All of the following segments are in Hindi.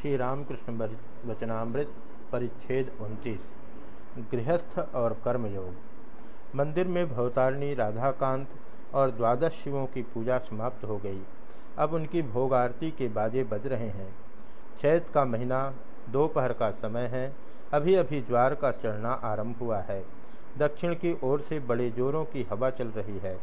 श्री रामकृष्ण वचनामृत परिच्छेद उनतीस, गृहस्थ और कर्मयोग। मंदिर में भवतारिणी राधाकांत और द्वादश शिवों की पूजा समाप्त हो गई। अब उनकी भोग आरती के बाजे बज रहे हैं। चैत का महीना, दोपहर का समय है। अभी अभी ज्वार का चढ़ना आरंभ हुआ है। दक्षिण की ओर से बड़े जोरों की हवा चल रही है।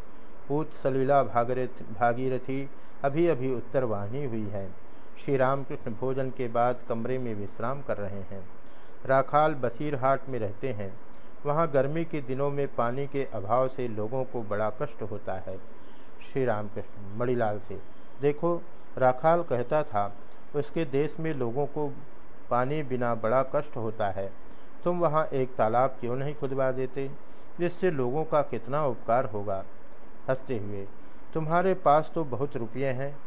पूत सलीला भागीरथी अभी अभी उत्तरवाहिनी हुई है। श्री रामकृष्ण भोजन के बाद कमरे में विश्राम कर रहे हैं। राखाल बसीरहाट में रहते हैं। वहाँ गर्मी के दिनों में पानी के अभाव से लोगों को बड़ा कष्ट होता है। श्री रामकृष्ण मणिलाल से, देखो, राखाल कहता था, उसके देश में लोगों को पानी बिना बड़ा कष्ट होता है। तुम वहाँ एक तालाब क्यों नहीं खुदवा देते? जिससे लोगों का कितना उपकार होगा? हँसते हुए, तुम्हारे पास तो बहुत रुपये हैं।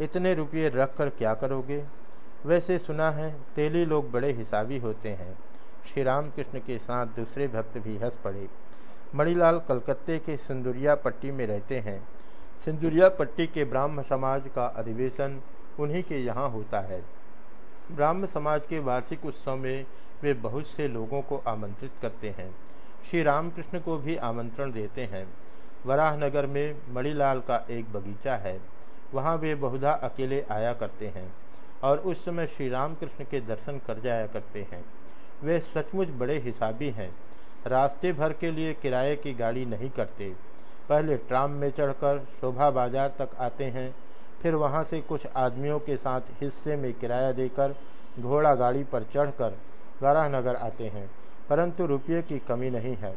इतने रुपये रख कर क्या करोगे? वैसे सुना है, तेली लोग बड़े हिसाबी होते हैं। श्री राम कृष्ण के साथ दूसरे भक्त भी हंस पड़े। मणिलाल कलकत्ते के सिंदुरिया पट्टी में रहते हैं। सिंदुरिया पट्टी के ब्राह्म समाज का अधिवेशन उन्हीं के यहाँ होता है। ब्राह्म समाज के वार्षिक उत्सव में वे बहुत से लोगों को आमंत्रित करते हैं। श्री रामकृष्ण को भी आमंत्रण देते हैं। वराहनगर में मणिलाल का एक बगीचा है। वहाँ वे बहुधा अकेले आया करते हैं और उस समय श्री रामकृष्ण के दर्शन कर जाया करते हैं। वे सचमुच बड़े हिसाबी हैं। रास्ते भर के लिए किराए की गाड़ी नहीं करते। पहले ट्राम में चढ़कर शोभा बाज़ार तक आते हैं, फिर वहाँ से कुछ आदमियों के साथ हिस्से में किराया देकर घोड़ा गाड़ी पर चढ़कर वारानगर आते हैं, परंतु रुपये की कमी नहीं है।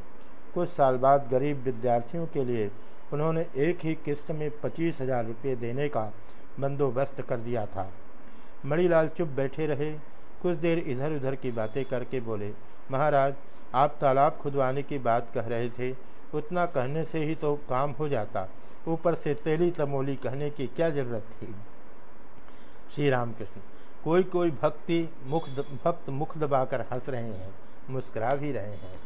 कुछ साल बाद गरीब विद्यार्थियों के लिए उन्होंने एक ही किस्त में पच्चीस हज़ार रुपये देने का बंदोबस्त कर दिया था। मणिलाल चुप बैठे रहे। कुछ देर इधर उधर की बातें करके बोले, महाराज, आप तालाब खुदवाने की बात कह रहे थे। उतना कहने से ही तो काम हो जाता। ऊपर से तेली तमोली कहने की क्या ज़रूरत थी? श्री रामकृष्ण कोई कोई भक्ति मुख, भक्त मुख दबाकर हंस रहे हैं, मुस्कुरा भी रहे हैं।